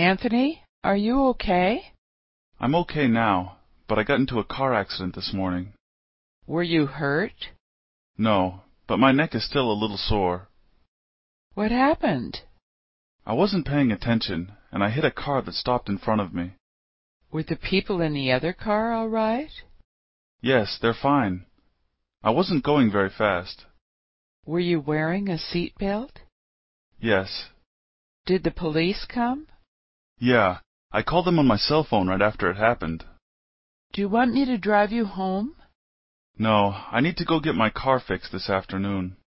Anthony, are you okay? I'm okay now, but I got into a car accident this morning. Were you hurt? No, but my neck is still a little sore. What happened? I wasn't paying attention, and I hit a car that stopped in front of me. Were the people in the other car all right? Yes, they're fine. I wasn't going very fast. Were you wearing a seat belt? Yes. Did the police come? "Yeah. I called them on my cell phone right after it happened." "Do you want me to drive you home?" "No. I need to go get my car fixed this afternoon.